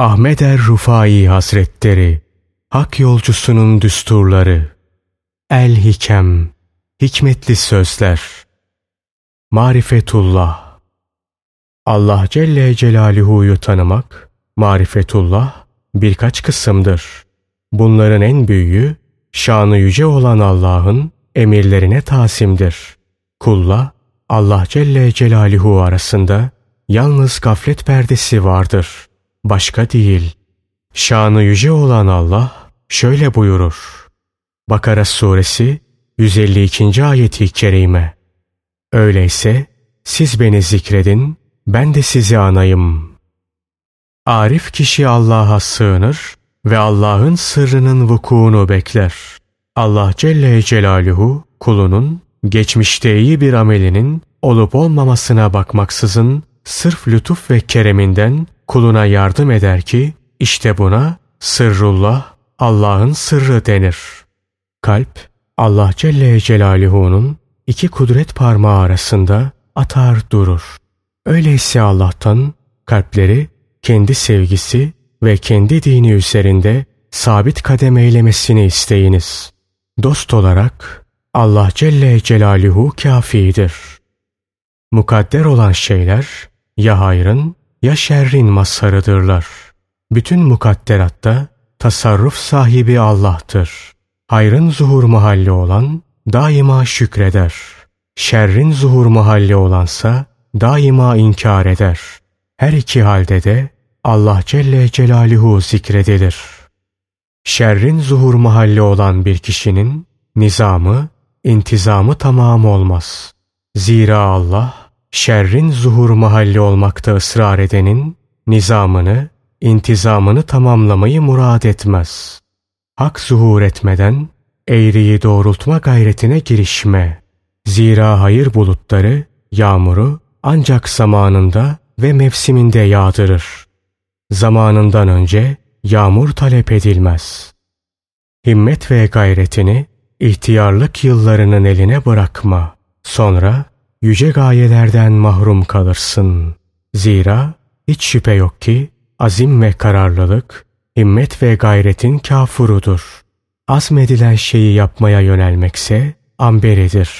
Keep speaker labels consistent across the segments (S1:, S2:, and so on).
S1: Ahmet er Rufai Hazretleri Hak yolcusunun düsturları El Hikem Hikmetli sözler Marifetullah Allah Celle Celaluhu'yu tanımak, marifetullah birkaç kısımdır. Bunların en büyüğü, şanı yüce olan Allah'ın emirlerine tasimdir. Kulla, Allah Celle Celaluhu arasında yalnız gaflet perdesi vardır. Başka değil. Şanı yüce olan Allah şöyle buyurur. Bakara suresi 152. ayeti kerime. Öyleyse siz beni zikredin, ben de sizi anayım. Arif kişi Allah'a sığınır ve Allah'ın sırrının vukuunu bekler. Allah Celle Celaluhu kulunun geçmişte iyi bir amelinin olup olmamasına bakmaksızın sırf lütuf ve kereminden kuluna yardım eder ki işte buna sırrullah Allah'ın sırrı denir. Kalp Allah Celle Celaluhu'nun iki kudret parmağı arasında atar durur. Öyleyse Allah'tan kalpleri kendi sevgisi ve kendi dini üzerinde sabit kadem eylemesini isteyiniz. Dost olarak Allah Celle Celaluhu kafidir. Mukadder olan şeyler ya hayrın ya şerrin mazharıdırlar. Bütün mukadderatta tasarruf sahibi Allah'tır. Hayrın zuhur mahalli olan daima şükreder. Şerrin zuhur mahalli olansa daima inkar eder. Her iki halde de Allah Celle Celaluhu zikredilir. Şerrin zuhur mahalli olan bir kişinin nizamı, intizamı tamam olmaz. Zira Allah şerrin zuhur mahalli olmakta ısrar edenin nizamını, intizamını tamamlamayı murad etmez. Hak zuhur etmeden eğriyi doğrultma gayretine girişme. Zira hayır bulutları yağmuru ancak zamanında ve mevsiminde yağdırır. Zamanından önce yağmur talep edilmez. Himmet ve gayretini ihtiyarlık yıllarının eline bırakma. Sonra yüce gayelerden mahrum kalırsın. Zira hiç şüphe yok ki azim ve kararlılık, himmet ve gayretin kafurudur. Azmedilen şeyi yapmaya yönelmekse amberidir.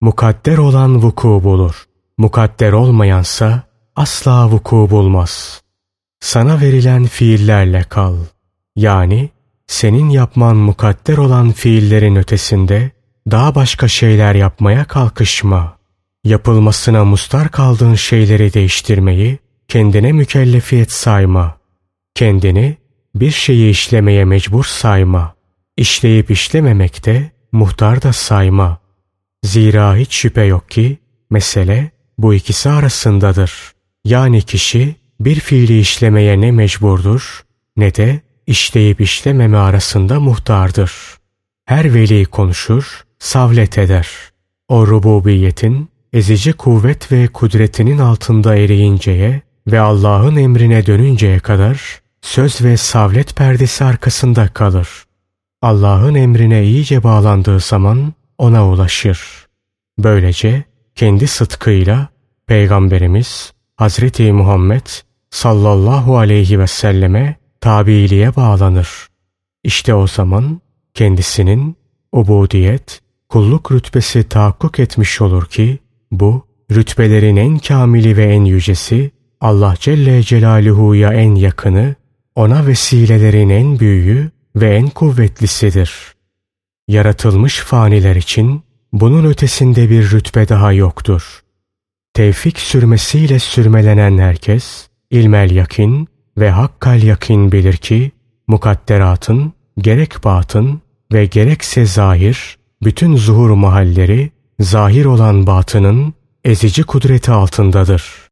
S1: Mukadder olan vuku bulur. Mukadder olmayansa asla vuku bulmaz. Sana verilen fiillerle kal. Yani senin yapman mukadder olan fiillerin ötesinde daha başka şeyler yapmaya kalkışma. Yapılmasına mustar kaldığın şeyleri değiştirmeyi kendine mükellefiyet sayma. Kendini bir şeyi işlemeye mecbur sayma. İşleyip işlememekte muhtar da sayma. Zira hiç şüphe yok ki mesele bu ikisi arasındadır. Yani kişi bir fiili işlemeye ne mecburdur ne de işleyip işlememe arasında muhtardır. Her veli konuşur, savlet eder. O rububiyetin ezici kuvvet ve kudretinin altında eriyinceye ve Allah'ın emrine dönünceye kadar söz ve savlet perdesi arkasında kalır. Allah'ın emrine iyice bağlandığı zaman ona ulaşır. Böylece kendi sıtkıyla Peygamberimiz Hazreti Muhammed sallallahu aleyhi ve selleme tabiliğe bağlanır. İşte o zaman kendisinin ubudiyet, kulluk rütbesi tahakkuk etmiş olur ki bu rütbelerin en kamili ve en yücesi Allah Celle Celaluhu'ya en yakını, ona vesilelerin en büyüğü ve en kuvvetlisidir. Yaratılmış faniler için bunun ötesinde bir rütbe daha yoktur. Tevfik sürmesiyle sürmelenen herkes, ilmel yakin ve hakkal yakin bilir ki, mukadderatın gerek batın ve gerekse zahir, bütün zuhur mahalleri, zahir olan batının ezici kudreti altındadır.